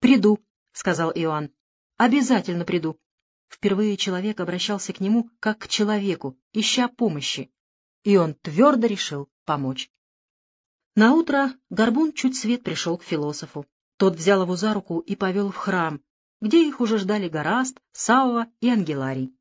«Приду», — сказал Иоанн. «Обязательно приду». Впервые человек обращался к нему как к человеку, ища помощи, и он твердо решил помочь. Наутро Горбун чуть свет пришел к философу. Тот взял его за руку и повел в храм, где их уже ждали Гораст, Савва и Ангеларий.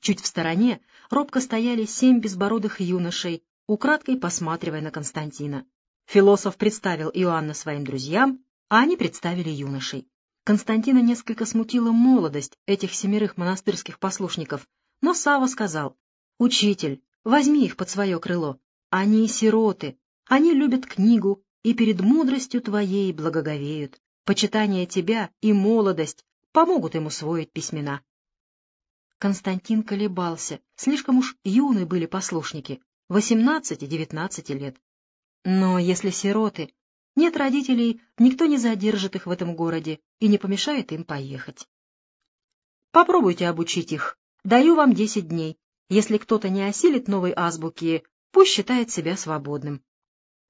Чуть в стороне робко стояли семь безбородых юношей, украдкой посматривая на Константина. Философ представил Иоанна своим друзьям, они представили юношей. Константина несколько смутила молодость этих семерых монастырских послушников, но Сава сказал, «Учитель, возьми их под свое крыло. Они сироты, они любят книгу и перед мудростью твоей благоговеют. Почитание тебя и молодость помогут им усвоить письмена». Константин колебался, слишком уж юны были послушники, восемнадцати-девятнадцати лет. Но если сироты, нет родителей, никто не задержит их в этом городе и не помешает им поехать. Попробуйте обучить их. Даю вам десять дней. Если кто-то не осилит новой азбуки, пусть считает себя свободным.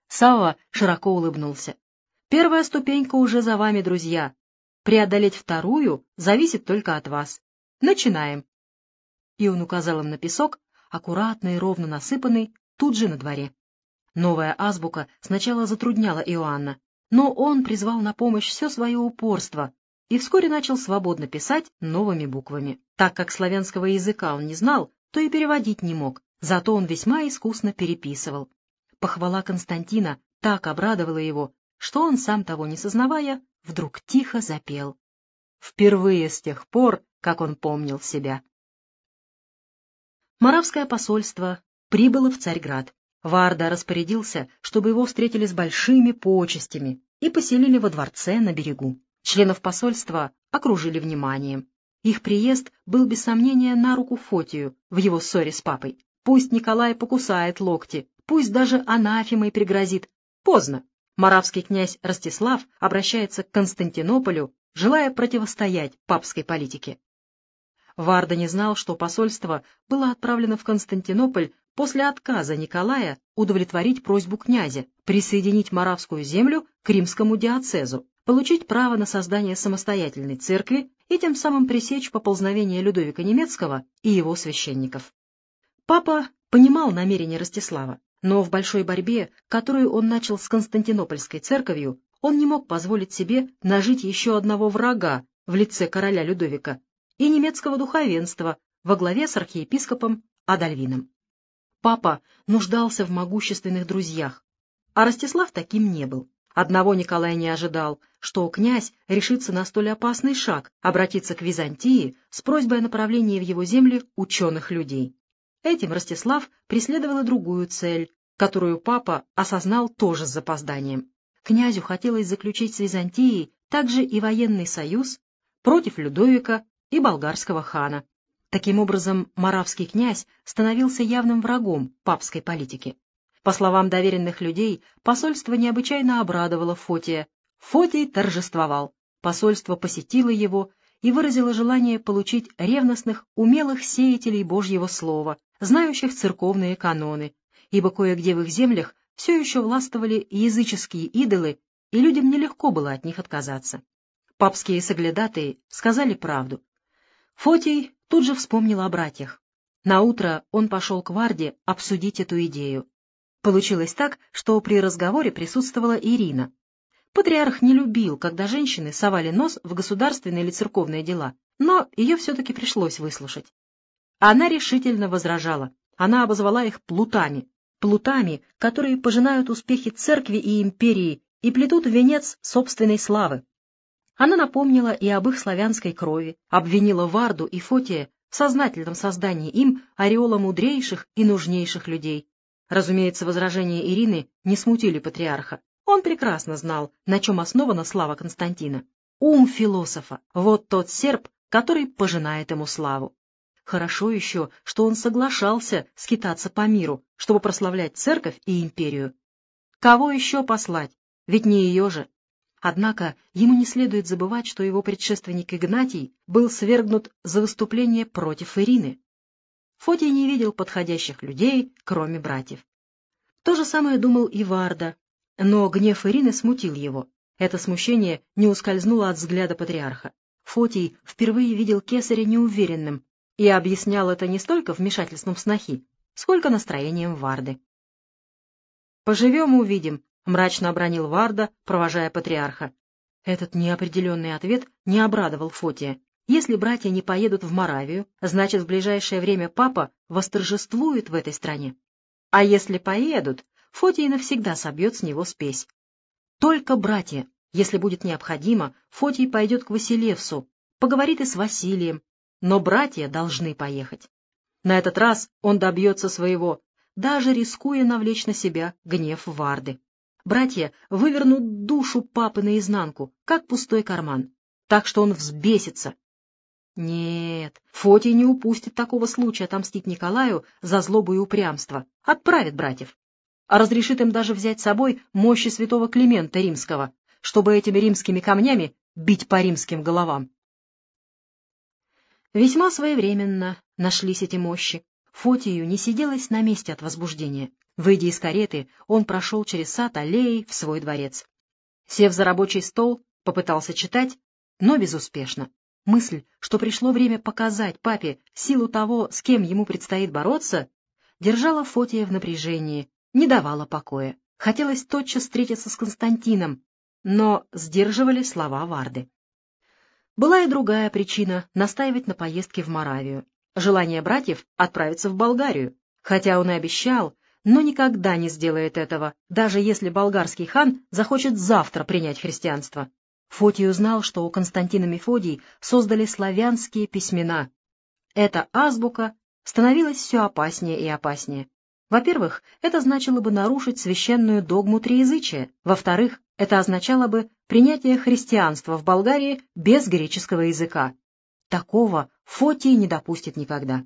Сава широко улыбнулся. Первая ступенька уже за вами, друзья. Преодолеть вторую зависит только от вас. Начинаем. И он указал им на песок, аккуратно и ровно насыпанный, тут же на дворе. Новая азбука сначала затрудняла Иоанна, но он призвал на помощь все свое упорство и вскоре начал свободно писать новыми буквами. Так как славянского языка он не знал, то и переводить не мог, зато он весьма искусно переписывал. Похвала Константина так обрадовала его, что он, сам того не сознавая, вдруг тихо запел. Впервые с тех пор, как он помнил себя. Моравское посольство прибыло в Царьград. Варда распорядился, чтобы его встретили с большими почестями и поселили во дворце на берегу. Членов посольства окружили вниманием. Их приезд был без сомнения на руку Фотию в его ссоре с папой. Пусть Николай покусает локти, пусть даже анафемой пригрозит. Поздно. Моравский князь Ростислав обращается к Константинополю, желая противостоять папской политике. Варда не знал, что посольство было отправлено в Константинополь после отказа Николая удовлетворить просьбу князя присоединить Моравскую землю к римскому диацезу, получить право на создание самостоятельной церкви и тем самым пресечь поползновение Людовика Немецкого и его священников. Папа понимал намерения Ростислава, но в большой борьбе, которую он начал с Константинопольской церковью, он не мог позволить себе нажить еще одного врага в лице короля Людовика и немецкого духовенства во главе с архиепископом Адальвином. Папа нуждался в могущественных друзьях, а Ростислав таким не был. Одного Николай не ожидал, что князь решится на столь опасный шаг обратиться к Византии с просьбой о направлении в его земли ученых людей. Этим Ростислав преследовал и другую цель, которую папа осознал тоже с запозданием. Князю хотелось заключить с Византией также и военный союз против Людовика и болгарского хана, Таким образом, маравский князь становился явным врагом папской политики. По словам доверенных людей, посольство необычайно обрадовало Фотия. Фотий торжествовал. Посольство посетило его и выразило желание получить ревностных, умелых сеятелей Божьего Слова, знающих церковные каноны, ибо кое-где в их землях все еще властвовали языческие идолы, и людям нелегко было от них отказаться. Папские соглядатые сказали правду. Фотий тут же вспомнил о братьях. Наутро он пошел к Варде обсудить эту идею. Получилось так, что при разговоре присутствовала Ирина. Патриарх не любил, когда женщины совали нос в государственные или церковные дела, но ее все-таки пришлось выслушать. Она решительно возражала. Она обозвала их плутами. Плутами, которые пожинают успехи церкви и империи и плетут венец собственной славы. Она напомнила и об их славянской крови, обвинила Варду и Фотия в сознательном создании им ореола мудрейших и нужнейших людей. Разумеется, возражения Ирины не смутили патриарха. Он прекрасно знал, на чем основана слава Константина. Ум философа — вот тот серп, который пожинает ему славу. Хорошо еще, что он соглашался скитаться по миру, чтобы прославлять церковь и империю. Кого еще послать? Ведь не ее же. Однако ему не следует забывать, что его предшественник Игнатий был свергнут за выступление против Ирины. Фотий не видел подходящих людей, кроме братьев. То же самое думал и Варда, но гнев Ирины смутил его. Это смущение не ускользнуло от взгляда патриарха. Фотий впервые видел кесаря неуверенным и объяснял это не столько вмешательством снохи, сколько настроением Варды. «Поживем — увидим», — мрачно обронил Варда, провожая патриарха. Этот неопределенный ответ не обрадовал Фотия. Если братья не поедут в Моравию, значит, в ближайшее время папа восторжествует в этой стране. А если поедут, Фотий навсегда собьет с него спесь. Только братья, если будет необходимо, Фотий пойдет к Василевсу, поговорит и с Василием, но братья должны поехать. На этот раз он добьется своего, даже рискуя навлечь на себя гнев Варды. Братья вывернут душу папы наизнанку, как пустой карман, так что он взбесится. Нет, Фотий не упустит такого случая отомстить Николаю за злобу и упрямство, отправит братьев, а разрешит им даже взять с собой мощи святого Климента Римского, чтобы этими римскими камнями бить по римским головам. Весьма своевременно нашлись эти мощи. Фотию не сиделось на месте от возбуждения. Выйдя из кареты, он прошел через сад аллеи в свой дворец. Сев за рабочий стол, попытался читать, но безуспешно. Мысль, что пришло время показать папе силу того, с кем ему предстоит бороться, держала Фотия в напряжении, не давала покоя. Хотелось тотчас встретиться с Константином, но сдерживали слова Варды. Была и другая причина настаивать на поездке в Моравию. Желание братьев отправиться в Болгарию, хотя он и обещал, но никогда не сделает этого, даже если болгарский хан захочет завтра принять христианство. Фотий узнал, что у Константина Мефодий создали славянские письмена. Эта азбука становилась все опаснее и опаснее. Во-первых, это значило бы нарушить священную догму триязычия. Во-вторых, это означало бы принятие христианства в Болгарии без греческого языка. Такого Фотий не допустит никогда.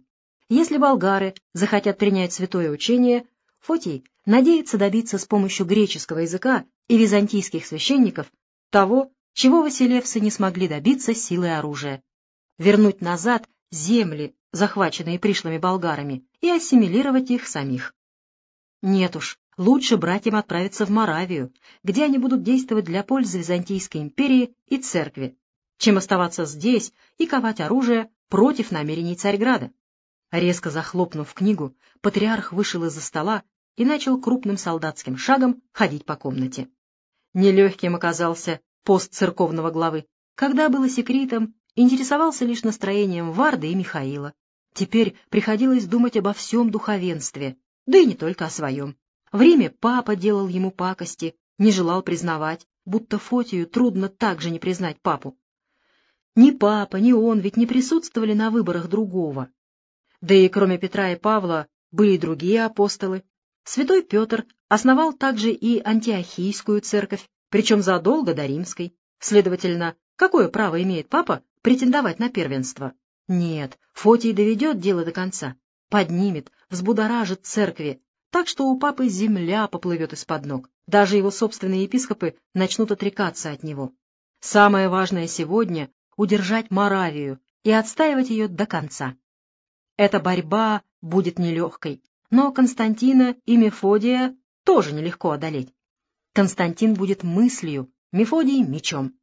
Если болгары захотят принять святое учение, Фотий надеется добиться с помощью греческого языка и византийских священников того, чего Василевсы не смогли добиться силой оружия. Вернуть назад земли, захваченные пришлыми болгарами, и ассимилировать их самих. Нет уж, лучше братьям отправиться в Моравию, где они будут действовать для пользы Византийской империи и церкви, чем оставаться здесь и ковать оружие против намерений Царьграда. Резко захлопнув книгу, патриарх вышел из-за стола и начал крупным солдатским шагом ходить по комнате. Нелегким оказался пост церковного главы. Когда было секретом, интересовался лишь настроением Варды и Михаила. Теперь приходилось думать обо всем духовенстве, да и не только о своем. В Риме папа делал ему пакости, не желал признавать, будто Фотию трудно так же не признать папу. Ни папа, ни он ведь не присутствовали на выборах другого. Да и кроме Петра и Павла были другие апостолы. Святой Петр основал также и антиохийскую церковь, причем задолго до римской. Следовательно, какое право имеет папа претендовать на первенство? Нет, Фотий доведет дело до конца, поднимет, взбудоражит церкви, так что у папы земля поплывет из-под ног. Даже его собственные епископы начнут отрекаться от него. Самое важное сегодня — удержать Моравию и отстаивать ее до конца. Эта борьба будет нелегкой, но Константина и Мефодия тоже нелегко одолеть. Константин будет мыслью, Мефодий — мечом.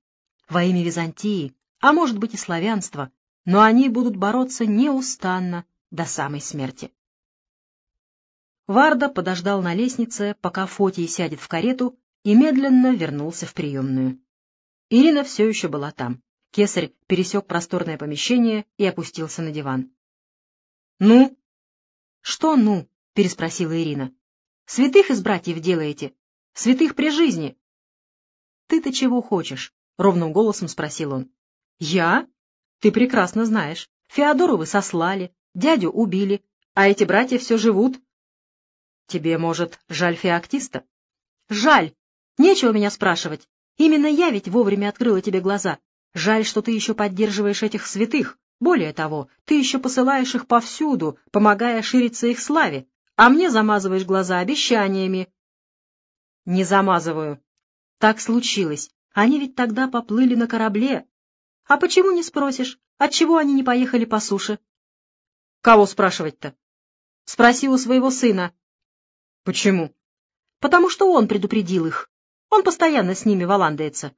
Во имя Византии, а может быть и славянства, но они будут бороться неустанно до самой смерти. Варда подождал на лестнице, пока Фотий сядет в карету, и медленно вернулся в приемную. Ирина все еще была там. Кесарь пересек просторное помещение и опустился на диван. — Ну? — Что «ну»? — переспросила Ирина. — Святых из братьев делаете? Святых при жизни? — Ты-то чего хочешь? — ровным голосом спросил он. — Я? Ты прекрасно знаешь. Феодору вы сослали, дядю убили, а эти братья все живут. Тебе, может, жаль феоктиста? Жаль. Нечего меня спрашивать. Именно я ведь вовремя открыла тебе глаза. Жаль, что ты еще поддерживаешь этих святых. Более того, ты еще посылаешь их повсюду, помогая шириться их славе, а мне замазываешь глаза обещаниями. Не замазываю. Так случилось. Они ведь тогда поплыли на корабле, а почему не спросишь, отчего они не поехали по суше? Кого спрашивать-то? Спроси у своего сына. Почему? Потому что он предупредил их. Он постоянно с ними валандается».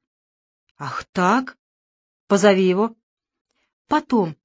«Ах так? Позови его». «Потом.